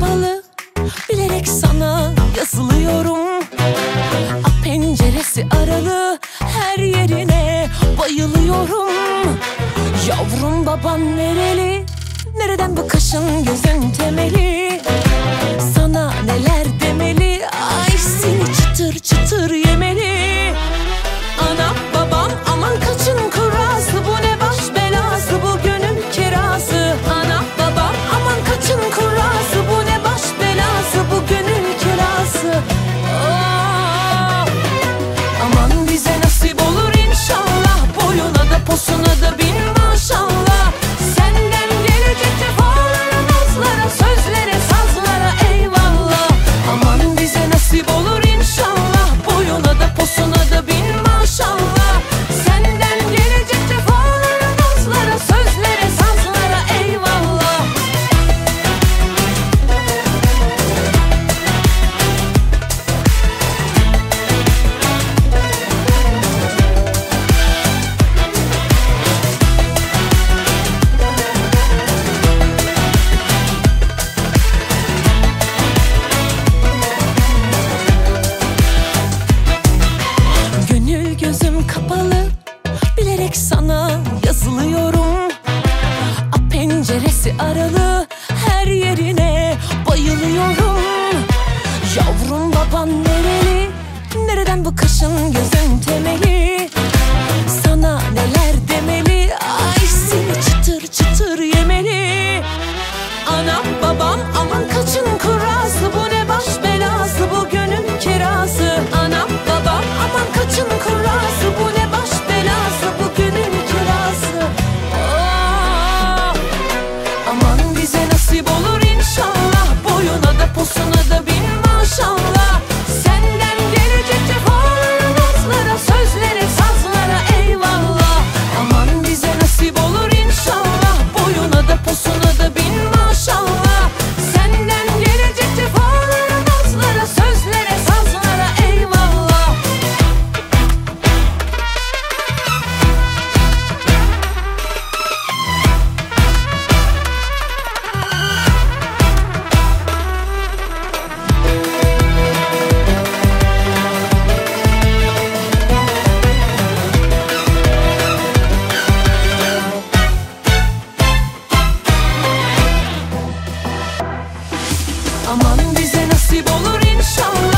kapalı Bilerek sana yazılıyorum. A penceresi aralı Her yerine bayılıyorum. Yavrum baban nereli? Nereden bu kaşın gözün temeli? Sesi aralı her yerine bayılıyorum. Yavrum baban nereli? Nereden bu kışın gözün temeli? Sana neler demeli? Ay seni çıtır çıtır yemeli. Anam nasip olur inşallah.